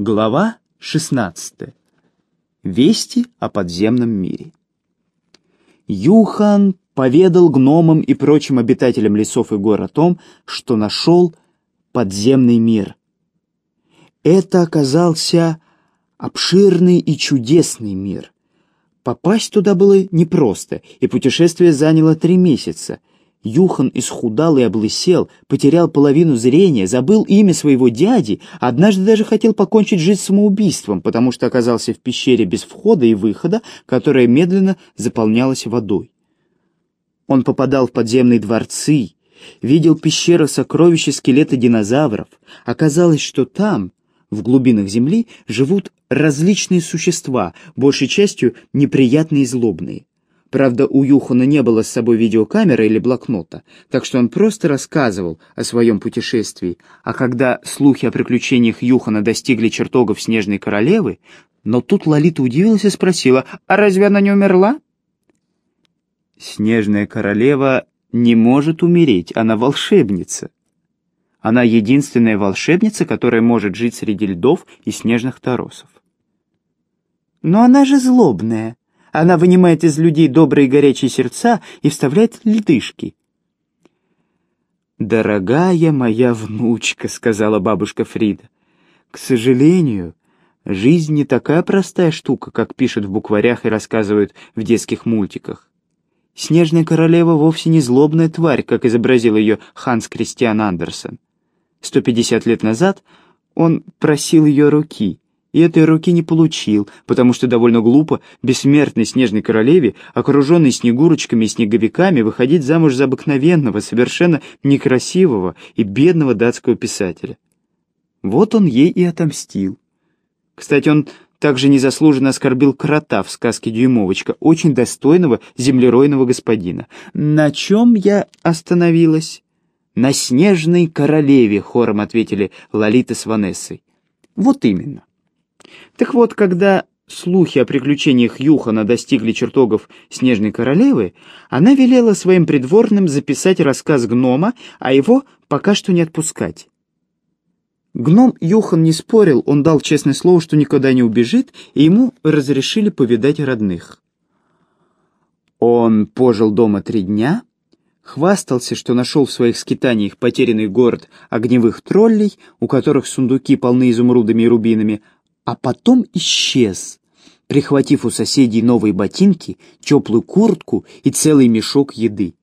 Глава 16. Вести о подземном мире. Юхан поведал гномам и прочим обитателям лесов и гор о том, что нашел подземный мир. Это оказался обширный и чудесный мир. Попасть туда было непросто, и путешествие заняло три месяца — Юхан исхудал и облысел, потерял половину зрения, забыл имя своего дяди, однажды даже хотел покончить жизнь самоубийством, потому что оказался в пещере без входа и выхода, которая медленно заполнялась водой. Он попадал в подземные дворцы, видел пещеры сокровища скелета динозавров. Оказалось, что там, в глубинах земли, живут различные существа, большей частью неприятные и злобные. Правда, у Юхана не было с собой видеокамеры или блокнота, так что он просто рассказывал о своем путешествии, а когда слухи о приключениях Юхана достигли чертогов Снежной Королевы, но тут Лолита удивилась и спросила, «А разве она не умерла?» «Снежная Королева не может умереть, она волшебница. Она единственная волшебница, которая может жить среди льдов и снежных торосов». «Но она же злобная», она вынимает из людей добрые горячие сердца и вставляет ледышки. «Дорогая моя внучка», — сказала бабушка Фрида, — «к сожалению, жизнь не такая простая штука, как пишут в букварях и рассказывают в детских мультиках. Снежная королева вовсе не злобная тварь, как изобразил ее Ханс Кристиан Андерсен. 150 лет назад он просил ее руки — и этой руки не получил, потому что довольно глупо бессмертной снежной королеве, окруженной снегурочками и снеговиками, выходить замуж за обыкновенного, совершенно некрасивого и бедного датского писателя. Вот он ей и отомстил. Кстати, он также незаслуженно оскорбил крота в сказке «Дюймовочка», очень достойного землеройного господина. На чем я остановилась? «На снежной королеве», — хором ответили Лолита с Ванессой. Вот именно. Так вот, когда слухи о приключениях Юхана достигли чертогов Снежной Королевы, она велела своим придворным записать рассказ гнома, а его пока что не отпускать. Гном Юхан не спорил, он дал честное слово, что никуда не убежит, и ему разрешили повидать родных. Он пожил дома три дня, хвастался, что нашел в своих скитаниях потерянный город огневых троллей, у которых сундуки полны изумрудами и рубинами, а потом исчез, прихватив у соседей новые ботинки, теплую куртку и целый мешок еды.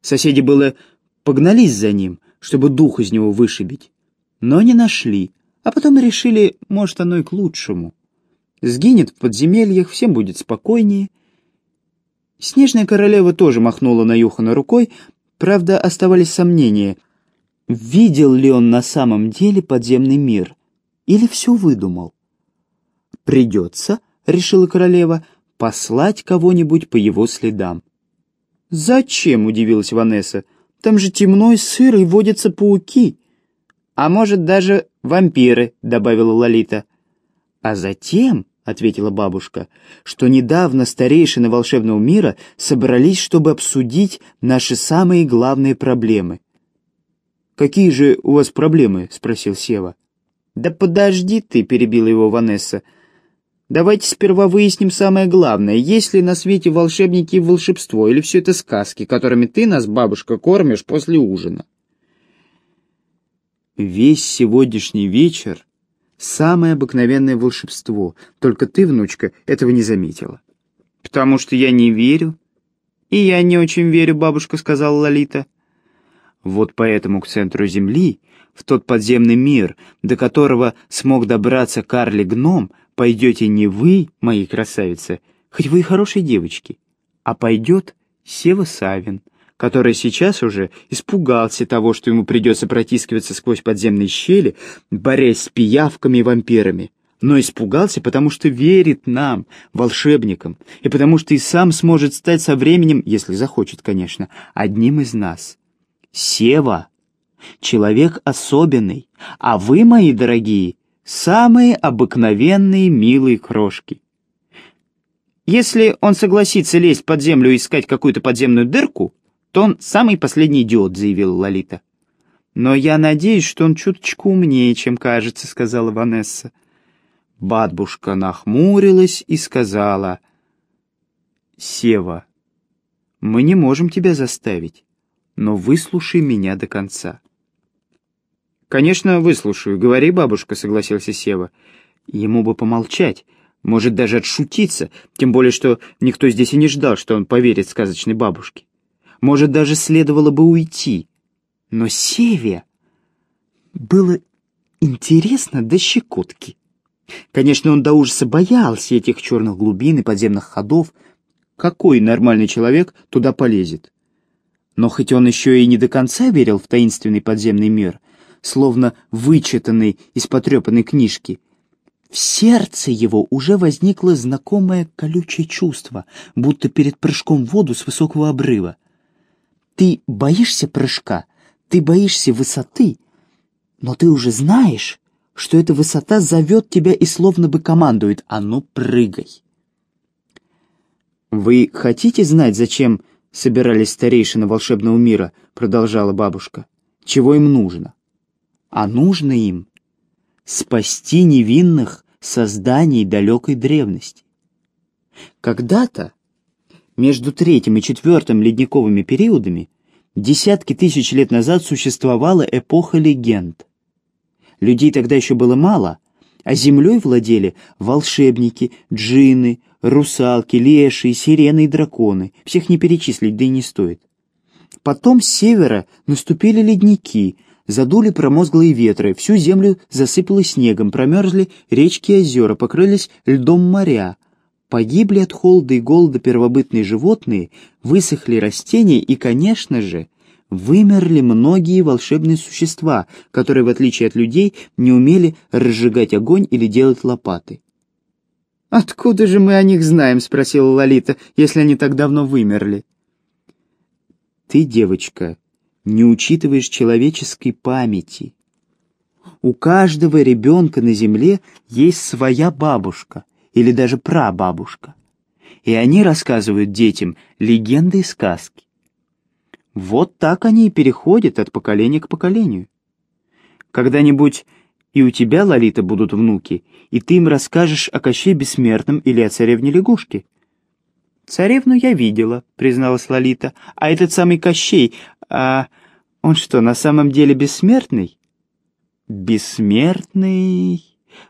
Соседи было погнались за ним, чтобы дух из него вышибить, но не нашли, а потом решили, может, оно и к лучшему. Сгинет в подземельях, всем будет спокойнее. Снежная королева тоже махнула на Юхана рукой, правда, оставались сомнения, видел ли он на самом деле подземный мир или все выдумал. «Придется», — решила королева, — «послать кого-нибудь по его следам». «Зачем?» — удивилась Ванесса. «Там же темно и сыро, и водятся пауки». «А может, даже вампиры», — добавила Лолита. «А затем», — ответила бабушка, — «что недавно старейшины волшебного мира собрались, чтобы обсудить наши самые главные проблемы». «Какие же у вас проблемы?» — спросил Сева. «Да подожди ты», — перебила его Ванесса. Давайте сперва выясним самое главное. Есть ли на свете волшебники и волшебство, или все это сказки, которыми ты нас, бабушка, кормишь после ужина? Весь сегодняшний вечер — самое обыкновенное волшебство, только ты, внучка, этого не заметила. Потому что я не верю. И я не очень верю, бабушка, сказала Лолита. Вот поэтому к центру Земли, в тот подземный мир, до которого смог добраться карлик-гном, пойдете не вы, мои красавицы, хоть вы и хорошие девочки, а пойдет Сева Савин, который сейчас уже испугался того, что ему придется протискиваться сквозь подземные щели, борясь с пиявками и вампирами. Но испугался, потому что верит нам, волшебникам, и потому что и сам сможет стать со временем, если захочет, конечно, одним из нас. Сева — человек особенный, а вы, мои дорогие, Самые обыкновенные милые крошки. Если он согласится лезть под землю и искать какую-то подземную дырку, то он самый последний идиот, заявила Лолита. Но я надеюсь, что он чуточку умнее, чем кажется, сказала Ванесса. Бабушка нахмурилась и сказала, «Сева, мы не можем тебя заставить, но выслушай меня до конца». «Конечно, выслушаю. Говори, бабушка», — согласился Сева. Ему бы помолчать, может даже отшутиться, тем более, что никто здесь и не ждал, что он поверит сказочной бабушке. Может, даже следовало бы уйти. Но Севе было интересно до щекотки. Конечно, он до ужаса боялся этих черных глубин и подземных ходов. Какой нормальный человек туда полезет? Но хоть он еще и не до конца верил в таинственный подземный мир, словно вычитанный из потрепанной книжки, в сердце его уже возникло знакомое колючее чувство, будто перед прыжком в воду с высокого обрыва. Ты боишься прыжка, ты боишься высоты, но ты уже знаешь, что эта высота зовет тебя и словно бы командует «А ну, прыгай!». «Вы хотите знать, зачем собирались старейшины волшебного мира?» — продолжала бабушка. «Чего им нужно?» «А нужно им спасти невинных созданий далекой древности. Когда-то, между третьим и четвертым ледниковыми периодами, десятки тысяч лет назад существовала эпоха легенд. Людей тогда еще было мало, а землей владели волшебники, джинны, русалки, леши, сирены и драконы. Всех не перечислить, да и не стоит. Потом с севера наступили ледники, Задули промозглые ветры, всю землю засыпало снегом, промерзли речки и озера, покрылись льдом моря. Погибли от холода и голода первобытные животные, высохли растения и, конечно же, вымерли многие волшебные существа, которые, в отличие от людей, не умели разжигать огонь или делать лопаты. «Откуда же мы о них знаем?» — спросила Лолита, — «если они так давно вымерли». «Ты, девочка, не учитываешь человеческой памяти. У каждого ребенка на земле есть своя бабушка или даже прабабушка, и они рассказывают детям легенды и сказки. Вот так они и переходят от поколения к поколению. Когда-нибудь и у тебя, Лолита, будут внуки, и ты им расскажешь о Коще Бессмертном или о царевне лягушке. «Царевну я видела», — призналась Лолита. «А этот самый Кощей, а он что, на самом деле бессмертный? Бессмертный.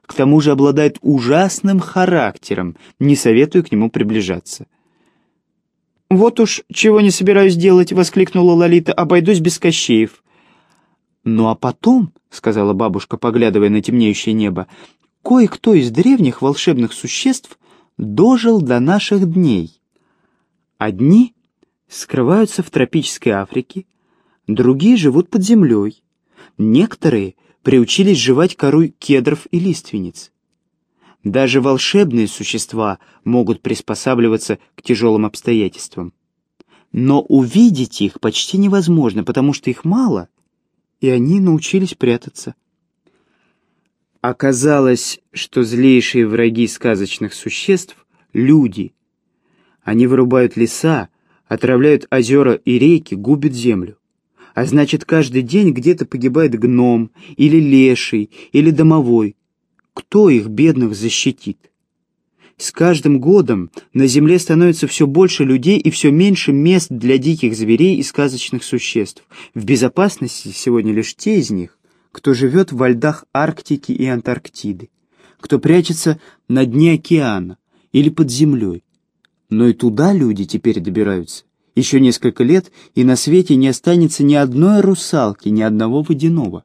К тому же обладает ужасным характером. Не советую к нему приближаться. «Вот уж чего не собираюсь делать», — воскликнула Лолита, — «обойдусь без Кощеев». «Ну а потом», — сказала бабушка, поглядывая на темнеющее небо, — «кое-кто из древних волшебных существ дожил до наших дней. Одни скрываются в тропической Африке, другие живут под землей. Некоторые приучились жевать кору кедров и лиственниц. Даже волшебные существа могут приспосабливаться к тяжелым обстоятельствам. Но увидеть их почти невозможно, потому что их мало, и они научились прятаться. Оказалось, что злейшие враги сказочных существ — люди. Они вырубают леса, отравляют озера и реки, губят землю. А значит, каждый день где-то погибает гном, или леший, или домовой. Кто их, бедных, защитит? С каждым годом на Земле становится все больше людей и все меньше мест для диких зверей и сказочных существ. В безопасности сегодня лишь те из них, кто живет во льдах Арктики и Антарктиды, кто прячется на дне океана или под землей. Но и туда люди теперь добираются еще несколько лет, и на свете не останется ни одной русалки, ни одного водяного.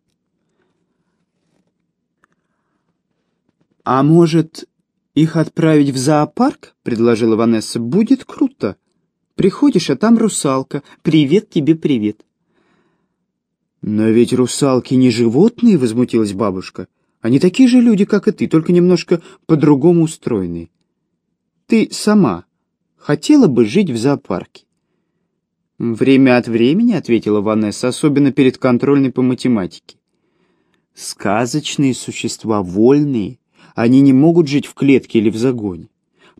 «А может, их отправить в зоопарк?» — предложила Ванесса. «Будет круто. Приходишь, а там русалка. Привет тебе, привет». «Но ведь русалки не животные», — возмутилась бабушка. «Они такие же люди, как и ты, только немножко по-другому устроенные. Ты сама хотела бы жить в зоопарке?» «Время от времени», — ответила Ванесса, особенно перед контрольной по математике. «Сказочные существа, вольные, они не могут жить в клетке или в загоне.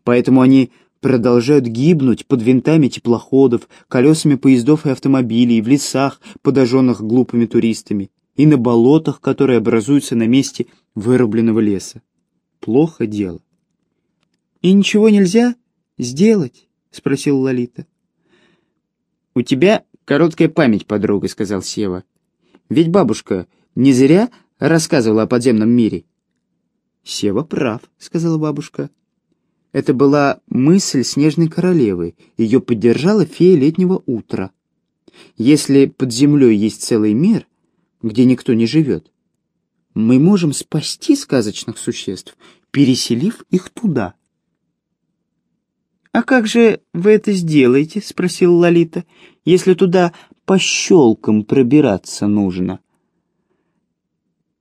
Поэтому они продолжают гибнуть под винтами теплоходов, колесами поездов и автомобилей, в лесах, подожженных глупыми туристами, и на болотах, которые образуются на месте вырубленного леса. плохо дело. «И ничего нельзя сделать?» — спросил Лолита. «У тебя короткая память, подруга», — сказал Сева. «Ведь бабушка не зря рассказывала о подземном мире». «Сева прав», — сказала бабушка. Это была мысль снежной королевы. Ее поддержала фея летнего утра. Если под землей есть целый мир, где никто не живет, мы можем спасти сказочных существ, переселив их туда. «А как же вы это сделаете?» — спросила Лолита. «Если туда по щелкам пробираться нужно».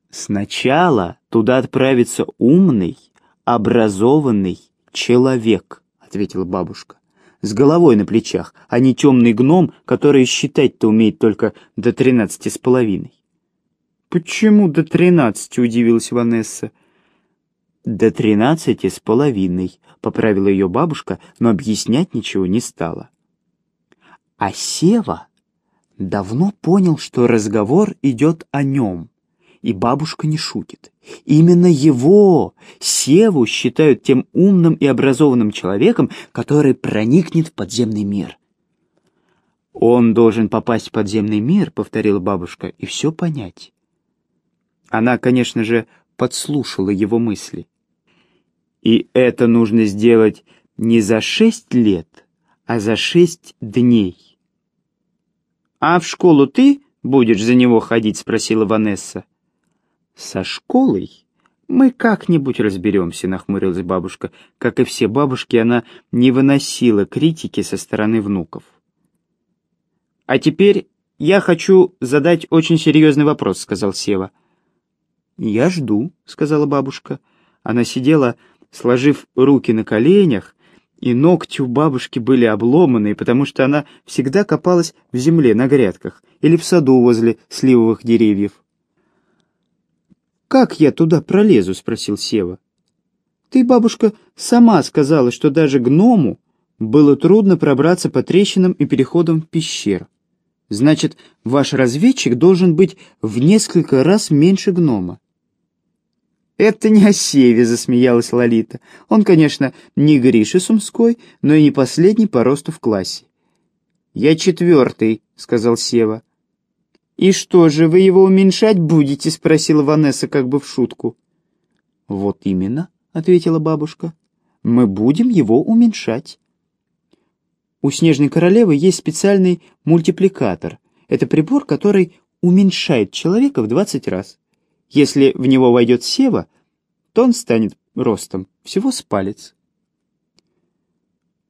«Сначала туда отправится умный, образованный человек», — ответила бабушка. «С головой на плечах, а не темный гном, который считать-то умеет только до тринадцати с половиной». «Почему до тринадцати?» — удивилась Ванесса. «До тринадцати с половиной», — поправила ее бабушка, но объяснять ничего не стала. А Сева давно понял, что разговор идет о нем, и бабушка не шутит. Именно его, Севу, считают тем умным и образованным человеком, который проникнет в подземный мир. «Он должен попасть в подземный мир», — повторила бабушка, — «и все понять». Она, конечно же, подслушала его мысли. И это нужно сделать не за шесть лет, а за шесть дней. «А в школу ты будешь за него ходить?» — спросила Ванесса. «Со школой мы как-нибудь разберемся», — нахмурилась бабушка. Как и все бабушки, она не выносила критики со стороны внуков. «А теперь я хочу задать очень серьезный вопрос», — сказал Сева. «Я жду», — сказала бабушка. Она сидела сложив руки на коленях, и ногти у бабушки были обломанные, потому что она всегда копалась в земле на грядках или в саду возле сливовых деревьев. «Как я туда пролезу?» — спросил Сева. «Ты, бабушка, сама сказала, что даже гному было трудно пробраться по трещинам и переходам в пещер. Значит, ваш разведчик должен быть в несколько раз меньше гнома. «Это не о Севе», — засмеялась Лолита. «Он, конечно, не Гриша Сумской, но и не последний по росту в классе». «Я четвертый», — сказал Сева. «И что же, вы его уменьшать будете?» — спросила Ванесса как бы в шутку. «Вот именно», — ответила бабушка. «Мы будем его уменьшать». У Снежной Королевы есть специальный мультипликатор. Это прибор, который уменьшает человека в 20 раз. Если в него войдет сева, то он станет ростом всего с палец.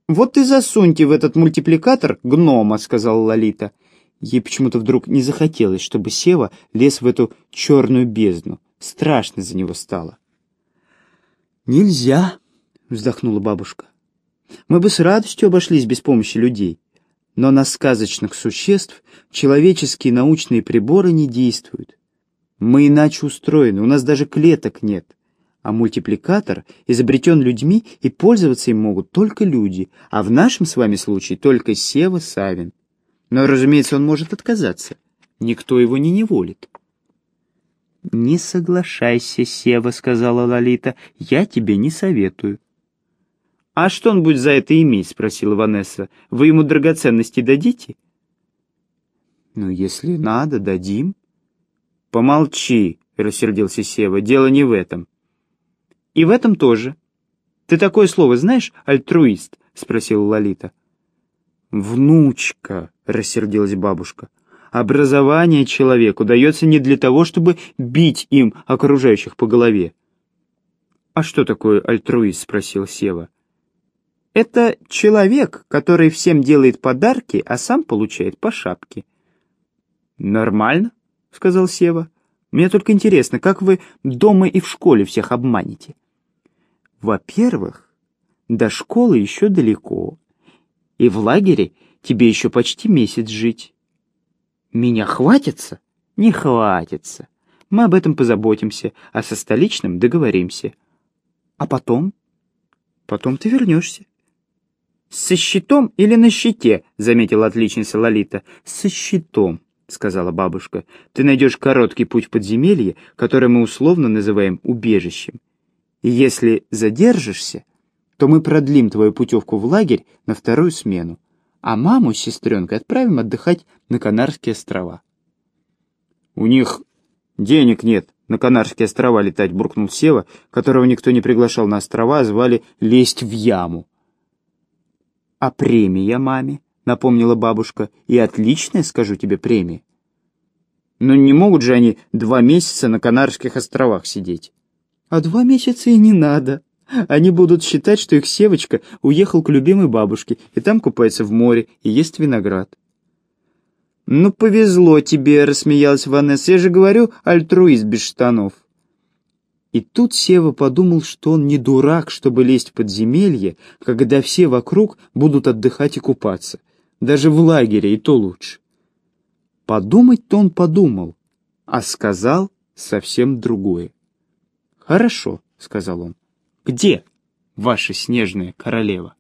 «Вот и засуньте в этот мультипликатор гнома», — сказала Лолита. Ей почему-то вдруг не захотелось, чтобы Сева лез в эту черную бездну. Страшно за него стало. «Нельзя», — вздохнула бабушка. «Мы бы с радостью обошлись без помощи людей. Но на сказочных существ человеческие научные приборы не действуют. Мы иначе устроены, у нас даже клеток нет. А мультипликатор изобретен людьми, и пользоваться им могут только люди, а в нашем с вами случае только Сева Савин. Но, разумеется, он может отказаться. Никто его не неволит. «Не соглашайся, Сева», — сказала Лолита, — «я тебе не советую». «А что он будет за это иметь?» — спросила Ванесса. «Вы ему драгоценности дадите?» «Ну, если надо, дадим», «Помолчи», — рассердился Сева, — «дело не в этом». «И в этом тоже. Ты такое слово знаешь, альтруист?» — спросила Лолита. «Внучка», — рассердилась бабушка, — «образование человеку дается не для того, чтобы бить им окружающих по голове». «А что такое альтруист?» — спросил Сева. «Это человек, который всем делает подарки, а сам получает по шапке». «Нормально», — сказал Сева. «Мне только интересно, как вы дома и в школе всех обманете?» «Во-первых, до школы еще далеко, и в лагере тебе еще почти месяц жить. Меня хватится? Не хватится. Мы об этом позаботимся, а со столичным договоримся. А потом? Потом ты вернешься. «Со щитом или на щите?» — заметила отличница Лолита. «Со щитом», — сказала бабушка, — ты найдешь короткий путь в подземелье, которое мы условно называем убежищем. И если задержишься, то мы продлим твою путевку в лагерь на вторую смену, а маму с сестренкой отправим отдыхать на Канарские острова. У них денег нет на Канарские острова летать, буркнул Сева, которого никто не приглашал на острова, а звали лезть в яму. А премия маме, напомнила бабушка, и отличная, скажу тебе, премия. Но не могут же они два месяца на Канарских островах сидеть. А два месяца и не надо. Они будут считать, что их Севочка уехал к любимой бабушке и там купается в море и ест виноград. «Ну, повезло тебе», — рассмеялась Ванесса. «Я же говорю, альтруист без штанов». И тут Сева подумал, что он не дурак, чтобы лезть в подземелье, когда все вокруг будут отдыхать и купаться. Даже в лагере и то лучше. Подумать-то он подумал, а сказал совсем другое. «Хорошо», — сказал он. «Где ваша снежная королева?»